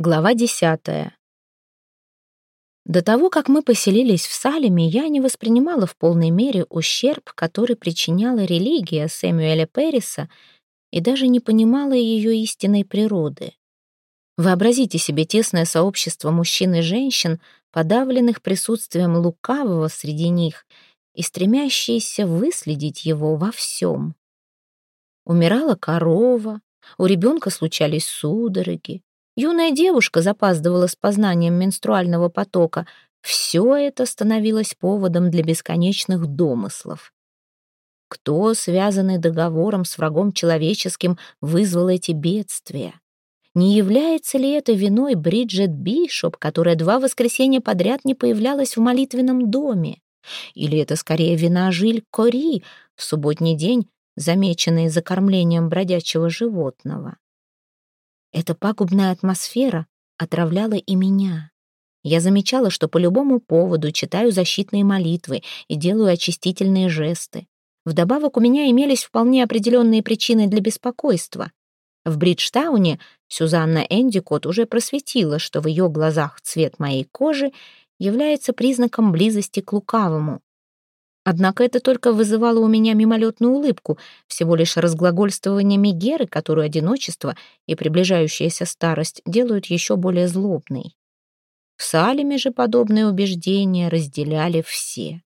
Глава десятая. До того, как мы поселились в Салеме, я не воспринимала в полной мере ущерб, который причиняла религия Сэмюэля Перриса, и даже не понимала ее истинной природы. Вообразите себе тесное сообщество мужчин и женщин, подавленных присутствием лукавого среди них и стремящиеся выследить его во всем. Умирала корова, у ребенка случались судороги, Юная девушка запаздывала с познанием менструального потока. Все это становилось поводом для бесконечных домыслов. Кто, связанный договором с врагом человеческим, вызвал эти бедствия? Не является ли это виной Бриджет Бишоп, которая два воскресенья подряд не появлялась в молитвенном доме? Или это скорее вина Жиль Кори в субботний день, замеченный за кормлением бродячего животного? Эта пагубная атмосфера отравляла и меня. Я замечала, что по любому поводу читаю защитные молитвы и делаю очистительные жесты. Вдобавок у меня имелись вполне определенные причины для беспокойства. В Бриджтауне Сюзанна Эндикот уже просветила, что в ее глазах цвет моей кожи является признаком близости к лукавому. Однако это только вызывало у меня мимолетную улыбку, всего лишь разглагольствование Мегеры, которую одиночество и приближающаяся старость делают еще более злобной. В Салеме же подобные убеждения разделяли все.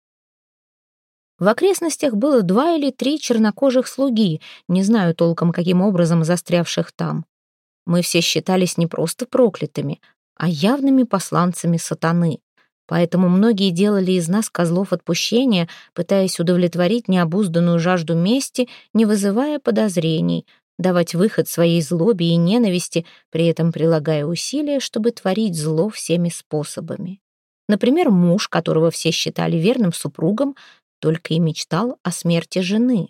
В окрестностях было два или три чернокожих слуги, не знаю толком, каким образом застрявших там. Мы все считались не просто проклятыми, а явными посланцами сатаны. Поэтому многие делали из нас козлов отпущения, пытаясь удовлетворить необузданную жажду мести, не вызывая подозрений, давать выход своей злобе и ненависти, при этом прилагая усилия, чтобы творить зло всеми способами. Например, муж, которого все считали верным супругом, только и мечтал о смерти жены.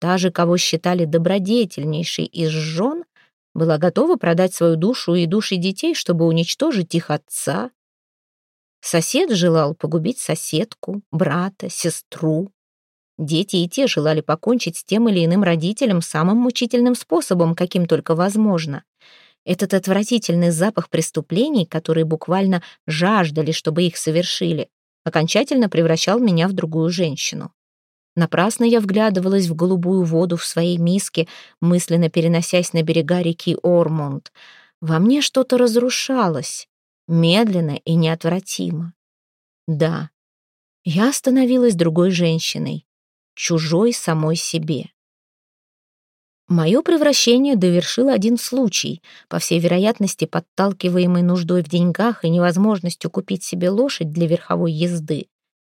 Та же, кого считали добродетельнейшей из жен, была готова продать свою душу и души детей, чтобы уничтожить их отца, Сосед желал погубить соседку, брата, сестру. Дети и те желали покончить с тем или иным родителем самым мучительным способом, каким только возможно. Этот отвратительный запах преступлений, которые буквально жаждали, чтобы их совершили, окончательно превращал меня в другую женщину. Напрасно я вглядывалась в голубую воду в своей миске, мысленно переносясь на берега реки Ормонд. Во мне что-то разрушалось медленно и неотвратимо. Да, я становилась другой женщиной, чужой самой себе. Мое превращение довершил один случай, по всей вероятности подталкиваемый нуждой в деньгах и невозможностью купить себе лошадь для верховой езды.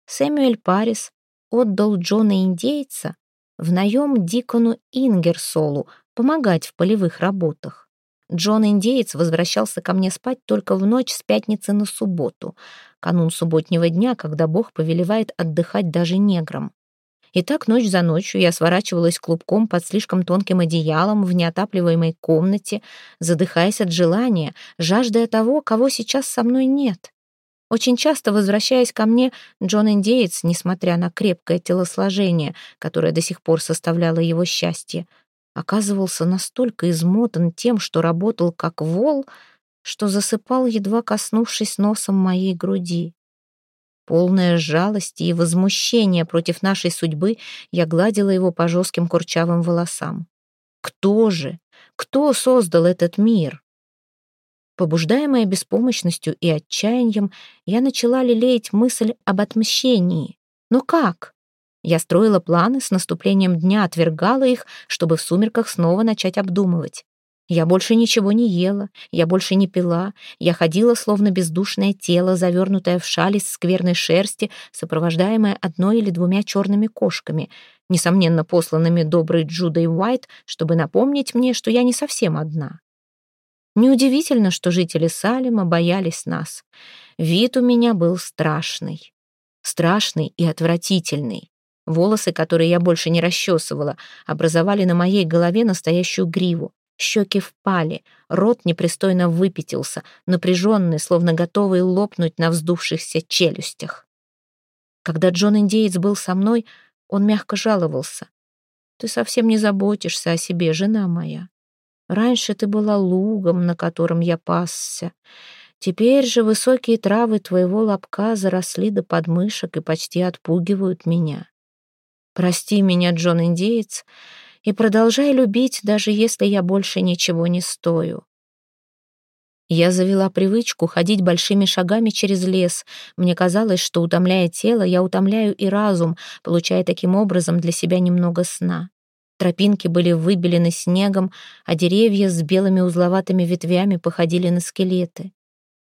Сэмюэль Парис отдал Джона-индейца в наем Дикону Ингерсолу помогать в полевых работах. Джон-индеец возвращался ко мне спать только в ночь с пятницы на субботу, канун субботнего дня, когда Бог повелевает отдыхать даже неграм. И так ночь за ночью я сворачивалась клубком под слишком тонким одеялом в неотапливаемой комнате, задыхаясь от желания, жаждая того, кого сейчас со мной нет. Очень часто, возвращаясь ко мне, Джон-индеец, несмотря на крепкое телосложение, которое до сих пор составляло его счастье, оказывался настолько измотан тем, что работал как вол, что засыпал, едва коснувшись носом моей груди. Полная жалости и возмущения против нашей судьбы, я гладила его по жестким курчавым волосам. Кто же? Кто создал этот мир? Побуждаемая беспомощностью и отчаянием, я начала лелеять мысль об отмщении. Но как? Я строила планы, с наступлением дня отвергала их, чтобы в сумерках снова начать обдумывать. Я больше ничего не ела, я больше не пила, я ходила, словно бездушное тело, завернутое в шаль из скверной шерсти, сопровождаемое одной или двумя черными кошками, несомненно посланными доброй Джудой Уайт, чтобы напомнить мне, что я не совсем одна. Неудивительно, что жители Салема боялись нас. Вид у меня был страшный. Страшный и отвратительный. Волосы, которые я больше не расчесывала, образовали на моей голове настоящую гриву. Щеки впали, рот непристойно выпятился, напряженный, словно готовый лопнуть на вздувшихся челюстях. Когда Джон-индеец был со мной, он мягко жаловался. «Ты совсем не заботишься о себе, жена моя. Раньше ты была лугом, на котором я пасся. Теперь же высокие травы твоего лобка заросли до подмышек и почти отпугивают меня. Прости меня, Джон-индеец, и продолжай любить, даже если я больше ничего не стою. Я завела привычку ходить большими шагами через лес. Мне казалось, что, утомляя тело, я утомляю и разум, получая таким образом для себя немного сна. Тропинки были выбелены снегом, а деревья с белыми узловатыми ветвями походили на скелеты.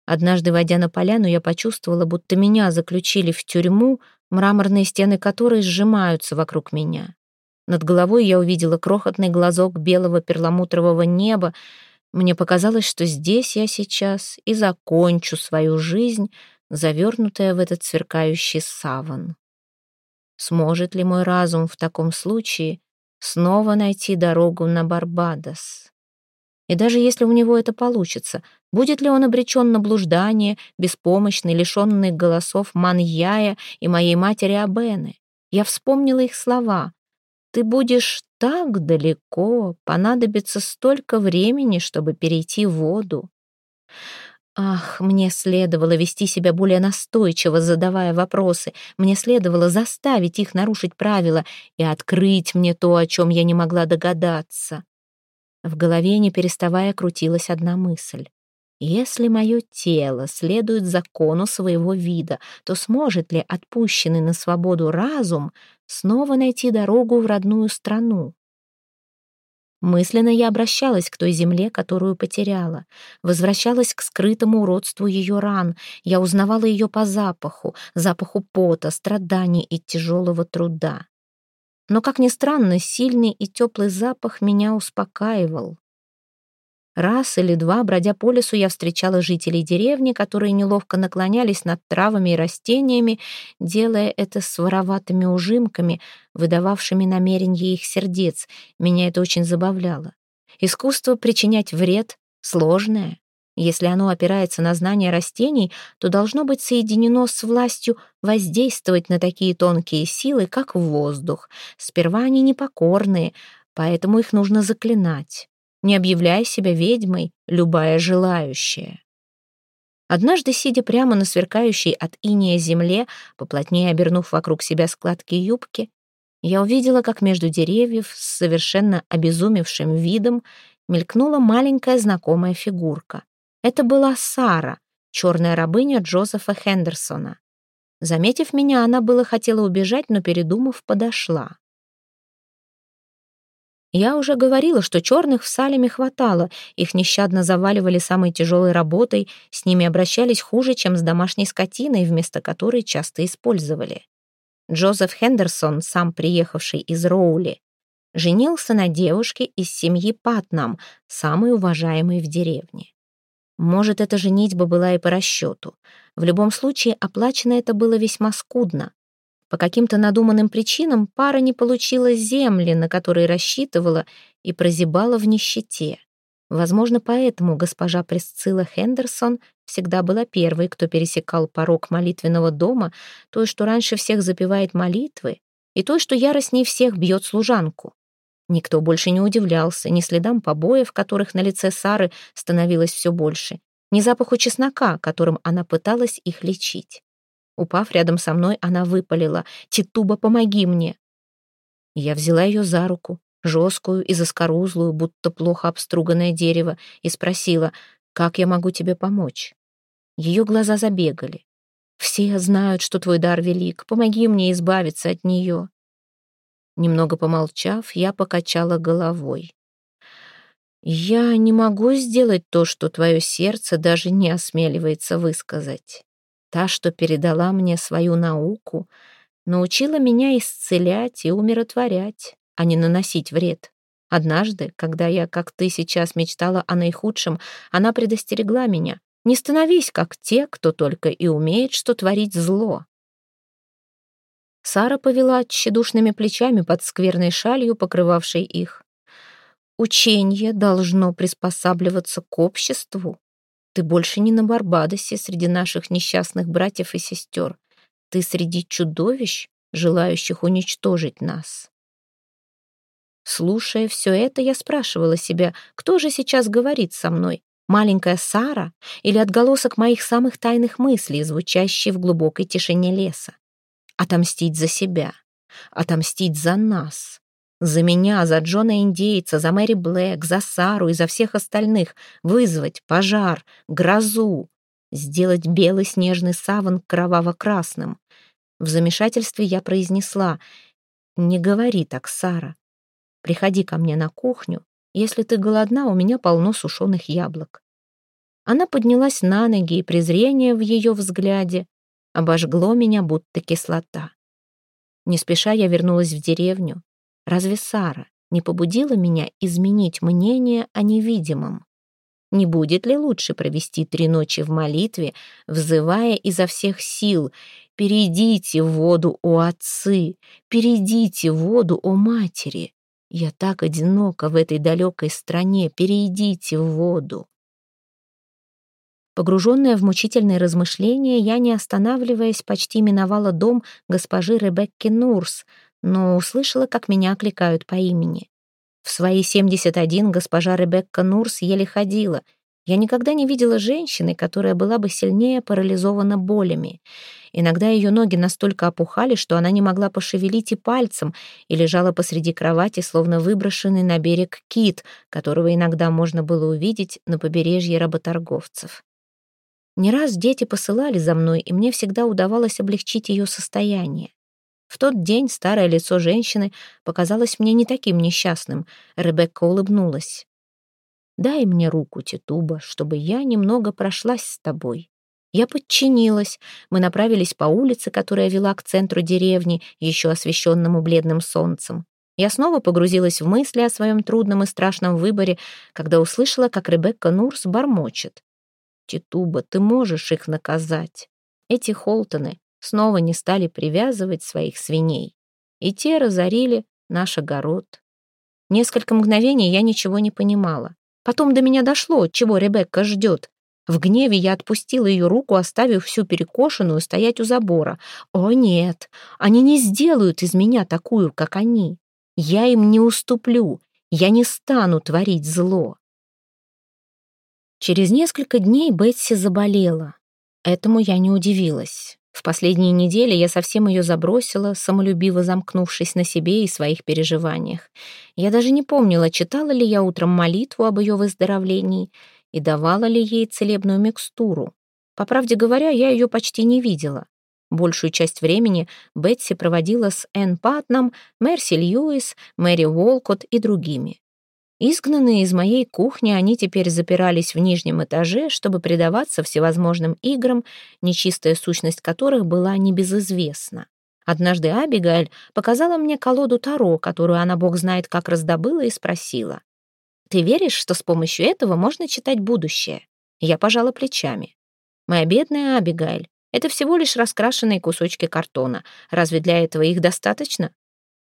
Однажды, войдя на поляну, я почувствовала, будто меня заключили в тюрьму, мраморные стены которой сжимаются вокруг меня. Над головой я увидела крохотный глазок белого перламутрового неба, мне показалось, что здесь я сейчас и закончу свою жизнь, завернутая в этот сверкающий саван. Сможет ли мой разум в таком случае снова найти дорогу на Барбадос? И даже если у него это получится, будет ли он обречен на блуждание, беспомощный, лишенный голосов Маньяя и моей матери Абены? Я вспомнила их слова. «Ты будешь так далеко, понадобится столько времени, чтобы перейти в воду. Ах, мне следовало вести себя более настойчиво, задавая вопросы. Мне следовало заставить их нарушить правила и открыть мне то, о чем я не могла догадаться. В голове, не переставая, крутилась одна мысль. Если мое тело следует закону своего вида, то сможет ли отпущенный на свободу разум снова найти дорогу в родную страну? Мысленно я обращалась к той земле, которую потеряла. Возвращалась к скрытому уродству ее ран. Я узнавала ее по запаху, запаху пота, страданий и тяжелого труда. Но, как ни странно, сильный и теплый запах меня успокаивал. Раз или два, бродя по лесу, я встречала жителей деревни, которые неловко наклонялись над травами и растениями, делая это с вороватыми ужимками, выдававшими намерения их сердец. Меня это очень забавляло. Искусство причинять вред сложное. Если оно опирается на знание растений, то должно быть соединено с властью воздействовать на такие тонкие силы, как воздух. Сперва они непокорные, поэтому их нужно заклинать не объявляя себя ведьмой, любая желающая. Однажды, сидя прямо на сверкающей от иния земле, поплотнее обернув вокруг себя складки юбки, я увидела, как между деревьев с совершенно обезумевшим видом мелькнула маленькая знакомая фигурка. Это была Сара, черная рабыня Джозефа Хендерсона. Заметив меня, она было хотела убежать, но, передумав, подошла. Я уже говорила, что черных в Салеме хватало, их нещадно заваливали самой тяжелой работой, с ними обращались хуже, чем с домашней скотиной, вместо которой часто использовали. Джозеф Хендерсон, сам приехавший из Роули, женился на девушке из семьи Патнам, самой уважаемой в деревне. Может, эта женитьба была и по расчету. В любом случае, оплачено это было весьма скудно. По каким-то надуманным причинам пара не получила земли, на которые рассчитывала, и прозябала в нищете. Возможно, поэтому госпожа Пресцилла Хендерсон всегда была первой, кто пересекал порог молитвенного дома, той, что раньше всех запевает молитвы, и той, что яростней всех бьет служанку. Никто больше не удивлялся ни следам побоев, которых на лице Сары становилось все больше, ни запаху чеснока, которым она пыталась их лечить. Упав рядом со мной, она выпалила. «Титуба, помоги мне!» Я взяла ее за руку, жесткую и заскорузлую, будто плохо обструганное дерево, и спросила, «Как я могу тебе помочь?» Ее глаза забегали. «Все знают, что твой дар велик. Помоги мне избавиться от нее». Немного помолчав, я покачала головой. «Я не могу сделать то, что твое сердце даже не осмеливается высказать. Та, что передала мне свою науку, научила меня исцелять и умиротворять, а не наносить вред. Однажды, когда я, как ты сейчас, мечтала о наихудшем, она предостерегла меня. Не становись, как те, кто только и умеет, что творить зло. Сара повела тщедушными плечами под скверной шалью, покрывавшей их. Учение должно приспосабливаться к обществу, ты больше не на Барбадосе среди наших несчастных братьев и сестер. Ты среди чудовищ, желающих уничтожить нас. Слушая все это, я спрашивала себя, кто же сейчас говорит со мной, маленькая Сара или отголосок моих самых тайных мыслей, звучащий в глубокой тишине леса. Отомстить за себя, отомстить за нас, за меня, за Джона Индейца, за Мэри Блэк, за Сару и за всех остальных, вызвать пожар, грозу, сделать белый снежный саван кроваво-красным. В замешательстве я произнесла «Не говори так, Сара. Приходи ко мне на кухню. Если ты голодна, у меня полно сушеных яблок». Она поднялась на ноги, и презрение в ее взгляде обожгло меня, будто кислота. Не спеша я вернулась в деревню. Разве Сара не побудила меня изменить мнение о невидимом? Не будет ли лучше провести три ночи в молитве, взывая изо всех сил «Перейдите в воду, о отцы! Перейдите в воду, о матери! Я так одинока в этой далекой стране, перейдите в воду!» Погруженная в мучительные размышления, я, не останавливаясь, почти миновала дом госпожи Ребекки Нурс, но услышала, как меня окликают по имени. В свои 71 госпожа Ребекка Нурс еле ходила. Я никогда не видела женщины, которая была бы сильнее парализована болями. Иногда ее ноги настолько опухали, что она не могла пошевелить и пальцем, и лежала посреди кровати, словно выброшенный на берег кит, которого иногда можно было увидеть на побережье работорговцев. Не раз дети посылали за мной, и мне всегда удавалось облегчить ее состояние. В тот день старое лицо женщины показалось мне не таким несчастным. Ребекка улыбнулась. «Дай мне руку, Титуба, чтобы я немного прошлась с тобой». Я подчинилась. Мы направились по улице, которая вела к центру деревни, еще освещенному бледным солнцем. Я снова погрузилась в мысли о своем трудном и страшном выборе, когда услышала, как Ребекка Нурс бормочет. «Титуба, ты можешь их наказать. Эти Холтоны снова не стали привязывать своих свиней, и те разорили наш огород. Несколько мгновений я ничего не понимала. Потом до меня дошло, чего Ребекка ждет. В гневе я отпустила ее руку, оставив всю перекошенную стоять у забора. О нет, они не сделают из меня такую, как они. Я им не уступлю, я не стану творить зло. Через несколько дней Бетси заболела. Этому я не удивилась. В последние недели я совсем ее забросила, самолюбиво замкнувшись на себе и своих переживаниях. Я даже не помнила, читала ли я утром молитву об ее выздоровлении и давала ли ей целебную микстуру. По правде говоря, я ее почти не видела. Большую часть времени Бетси проводила с Энн Патном, Мерси Льюис, Мэри Уолкотт и другими. Изгнанные из моей кухни, они теперь запирались в нижнем этаже, чтобы предаваться всевозможным играм, нечистая сущность которых была небезызвестна. Однажды Абигаль показала мне колоду Таро, которую она, бог знает, как раздобыла, и спросила. «Ты веришь, что с помощью этого можно читать будущее?» Я пожала плечами. «Моя бедная Абигайль, это всего лишь раскрашенные кусочки картона. Разве для этого их достаточно?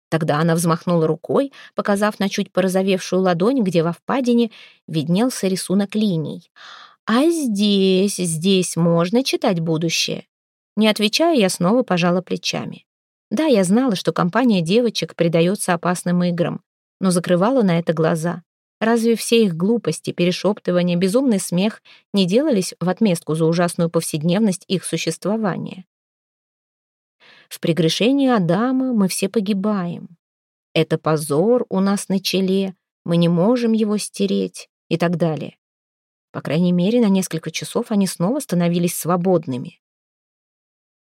Тогда она взмахнула рукой, показав на чуть порозовевшую ладонь, где во впадине виднелся рисунок линий. «А здесь, здесь можно читать будущее». Не отвечая, я снова пожала плечами. Да, я знала, что компания девочек предается опасным играм, но закрывала на это глаза. Разве все их глупости, перешептывания, безумный смех не делались в отместку за ужасную повседневность их существования? В прегрешении Адама мы все погибаем. Это позор у нас на челе, мы не можем его стереть и так далее. По крайней мере, на несколько часов они снова становились свободными.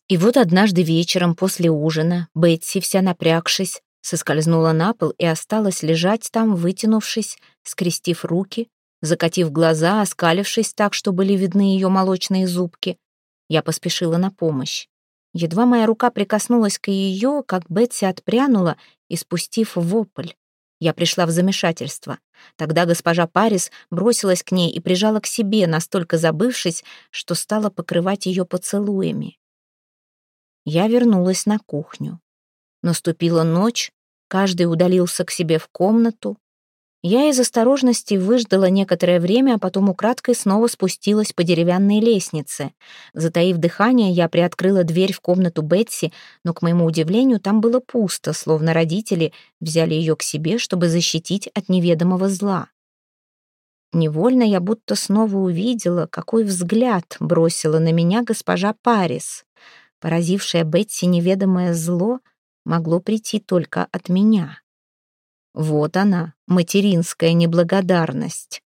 И вот однажды вечером после ужина Бетси, вся напрягшись, соскользнула на пол и осталась лежать там, вытянувшись, скрестив руки, закатив глаза, оскалившись так, что были видны ее молочные зубки. Я поспешила на помощь. Едва моя рука прикоснулась к ее, как Бетси отпрянула, испустив вопль. Я пришла в замешательство. Тогда госпожа Парис бросилась к ней и прижала к себе, настолько забывшись, что стала покрывать ее поцелуями. Я вернулась на кухню. Наступила ночь, каждый удалился к себе в комнату. Я из осторожности выждала некоторое время, а потом украдкой снова спустилась по деревянной лестнице. Затаив дыхание, я приоткрыла дверь в комнату Бетси, но, к моему удивлению, там было пусто, словно родители взяли ее к себе, чтобы защитить от неведомого зла. Невольно я будто снова увидела, какой взгляд бросила на меня госпожа Парис. Поразившее Бетси неведомое зло могло прийти только от меня. Вот она, материнская неблагодарность.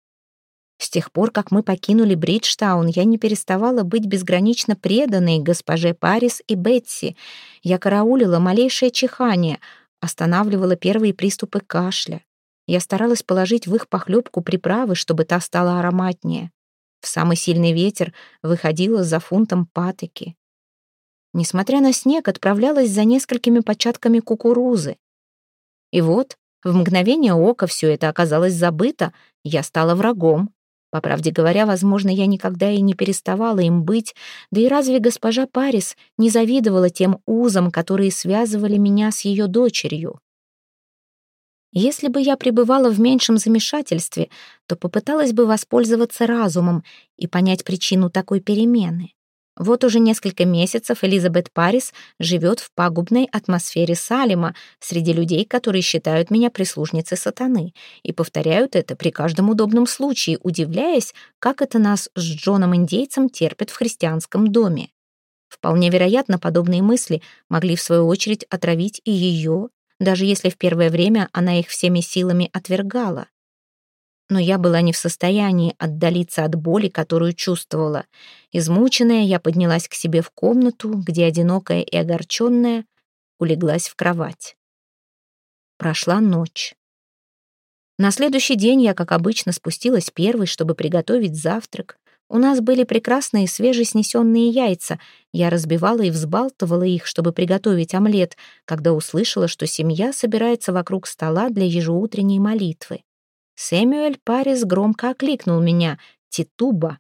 С тех пор, как мы покинули Бриджтаун, я не переставала быть безгранично преданной госпоже Парис и Бетси. Я караулила малейшее чихание, останавливала первые приступы кашля. Я старалась положить в их похлебку приправы, чтобы та стала ароматнее. В самый сильный ветер выходила за фунтом патоки. Несмотря на снег, отправлялась за несколькими початками кукурузы. И вот, в мгновение ока все это оказалось забыто, я стала врагом. По правде говоря, возможно, я никогда и не переставала им быть, да и разве госпожа Парис не завидовала тем узам, которые связывали меня с ее дочерью? Если бы я пребывала в меньшем замешательстве, то попыталась бы воспользоваться разумом и понять причину такой перемены. Вот уже несколько месяцев Элизабет Парис живет в пагубной атмосфере Салема среди людей, которые считают меня прислужницей сатаны, и повторяют это при каждом удобном случае, удивляясь, как это нас с Джоном-индейцем терпят в христианском доме. Вполне вероятно, подобные мысли могли в свою очередь отравить и ее, даже если в первое время она их всеми силами отвергала но я была не в состоянии отдалиться от боли, которую чувствовала. Измученная, я поднялась к себе в комнату, где одинокая и огорченная улеглась в кровать. Прошла ночь. На следующий день я, как обычно, спустилась первой, чтобы приготовить завтрак. У нас были прекрасные свежеснесенные яйца. Я разбивала и взбалтывала их, чтобы приготовить омлет, когда услышала, что семья собирается вокруг стола для ежеутренней молитвы. Сэмюэль Парис громко окликнул меня «Титуба».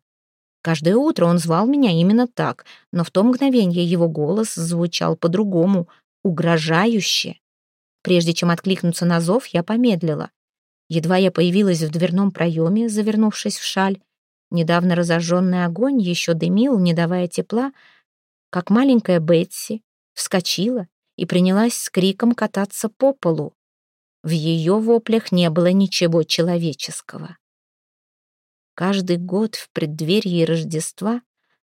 Каждое утро он звал меня именно так, но в то мгновенье его голос звучал по-другому, угрожающе. Прежде чем откликнуться на зов, я помедлила. Едва я появилась в дверном проеме, завернувшись в шаль, недавно разожженный огонь еще дымил, не давая тепла, как маленькая Бетси вскочила и принялась с криком кататься по полу. В ее воплях не было ничего человеческого. Каждый год в преддверии Рождества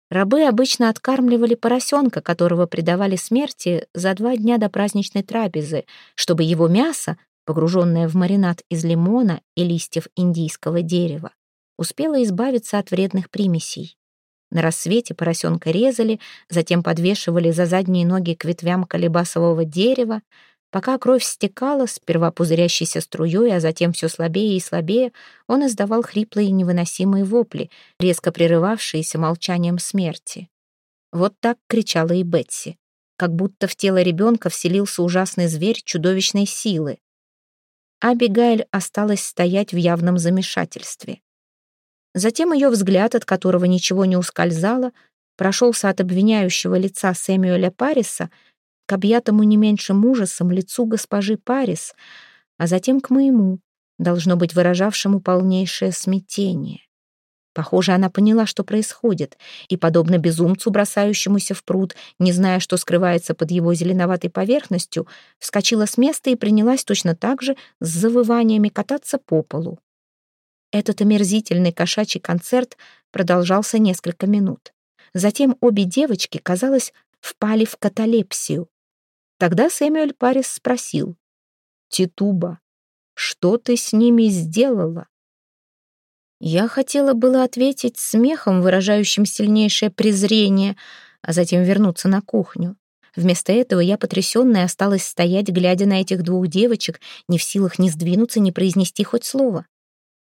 рабы обычно откармливали поросенка, которого предавали смерти за два дня до праздничной трапезы, чтобы его мясо, погруженное в маринад из лимона и листьев индийского дерева, успело избавиться от вредных примесей. На рассвете поросенка резали, затем подвешивали за задние ноги к ветвям колебасового дерева, Пока кровь стекала, сперва пузырящейся струей, а затем все слабее и слабее, он издавал хриплые невыносимые вопли, резко прерывавшиеся молчанием смерти. Вот так кричала и Бетси, как будто в тело ребенка вселился ужасный зверь чудовищной силы. Абигайль осталась стоять в явном замешательстве. Затем ее взгляд, от которого ничего не ускользало, прошелся от обвиняющего лица Сэмюэля Париса — к объятому не меньшим ужасом лицу госпожи Парис, а затем к моему, должно быть выражавшему полнейшее смятение. Похоже, она поняла, что происходит, и, подобно безумцу, бросающемуся в пруд, не зная, что скрывается под его зеленоватой поверхностью, вскочила с места и принялась точно так же с завываниями кататься по полу. Этот омерзительный кошачий концерт продолжался несколько минут. Затем обе девочки, казалось, впали в каталепсию. Тогда Сэмюэль Парис спросил. «Титуба, что ты с ними сделала?» Я хотела было ответить смехом, выражающим сильнейшее презрение, а затем вернуться на кухню. Вместо этого я, потрясённая, осталась стоять, глядя на этих двух девочек, не в силах ни сдвинуться, ни произнести хоть слово.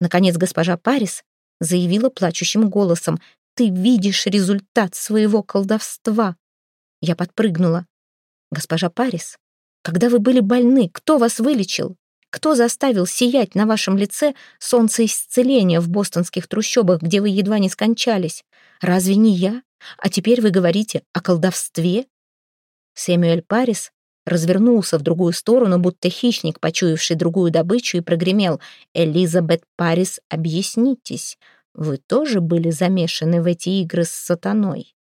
Наконец госпожа Парис заявила плачущим голосом, «Ты видишь результат своего колдовства!» Я подпрыгнула. «Госпожа Парис, когда вы были больны, кто вас вылечил? Кто заставил сиять на вашем лице солнце исцеления в бостонских трущобах, где вы едва не скончались? Разве не я? А теперь вы говорите о колдовстве?» Сэмюэль Парис развернулся в другую сторону, будто хищник, почуявший другую добычу, и прогремел «Элизабет Парис, объяснитесь, вы тоже были замешаны в эти игры с сатаной?»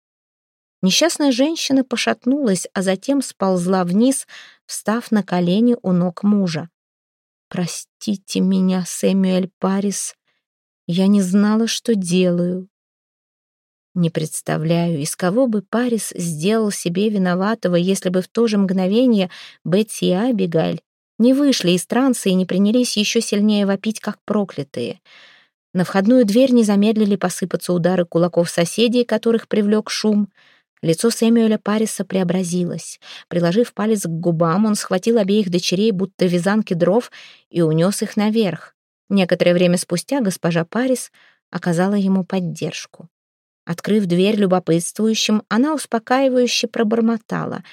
Несчастная женщина пошатнулась, а затем сползла вниз, встав на колени у ног мужа. «Простите меня, Сэмюэль Парис, я не знала, что делаю». Не представляю, из кого бы Парис сделал себе виноватого, если бы в то же мгновение Бетси и Абигаль не вышли из транса и не принялись еще сильнее вопить, как проклятые. На входную дверь не замедлили посыпаться удары кулаков соседей, которых привлек шум — Лицо Сэмюэля Париса преобразилось. Приложив палец к губам, он схватил обеих дочерей, будто вязанки дров, и унес их наверх. Некоторое время спустя госпожа Парис оказала ему поддержку. Открыв дверь любопытствующим, она успокаивающе пробормотала.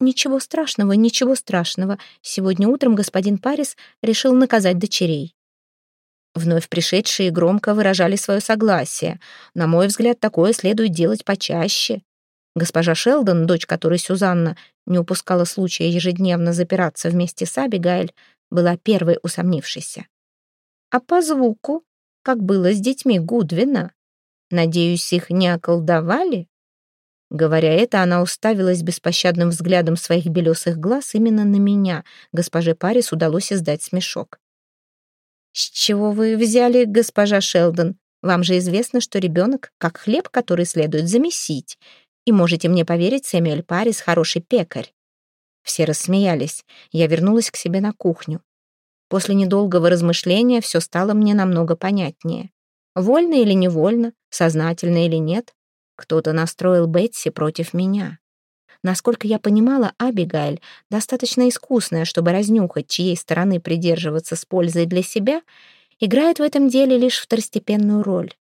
«Ничего страшного, ничего страшного. Сегодня утром господин Парис решил наказать дочерей». Вновь пришедшие громко выражали свое согласие. На мой взгляд, такое следует делать почаще. Госпожа Шелдон, дочь которой Сюзанна не упускала случая ежедневно запираться вместе с Абигайль, была первой усомнившейся. А по звуку, как было с детьми Гудвина, надеюсь, их не околдовали? Говоря это, она уставилась беспощадным взглядом своих белесых глаз именно на меня. Госпоже Парис удалось издать смешок. «С чего вы взяли, госпожа Шелдон? Вам же известно, что ребенок как хлеб, который следует замесить. И можете мне поверить, Сэмюэль Парис хороший пекарь». Все рассмеялись. Я вернулась к себе на кухню. После недолгого размышления все стало мне намного понятнее. Вольно или невольно, сознательно или нет, кто-то настроил Бетси против меня. Насколько я понимала, Абигайль достаточно искусная, чтобы разнюхать, чьей стороны придерживаться с пользой для себя, играет в этом деле лишь второстепенную роль.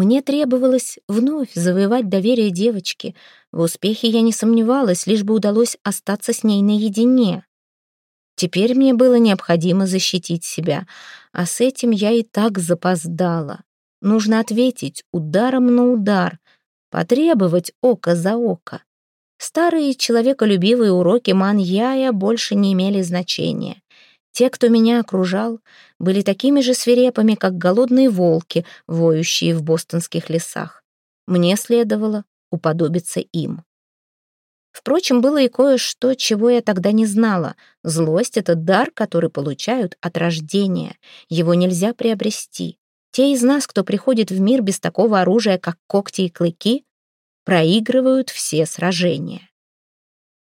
Мне требовалось вновь завоевать доверие девочки. В успехе я не сомневалась, лишь бы удалось остаться с ней наедине. Теперь мне было необходимо защитить себя, а с этим я и так запоздала. Нужно ответить ударом на удар, потребовать око за око. Старые человеколюбивые уроки Маньяя больше не имели значения. Те, кто меня окружал, были такими же свирепыми, как голодные волки, воющие в бостонских лесах. Мне следовало уподобиться им. Впрочем, было и кое-что, чего я тогда не знала. Злость — это дар, который получают от рождения. Его нельзя приобрести. Те из нас, кто приходит в мир без такого оружия, как когти и клыки, проигрывают все сражения.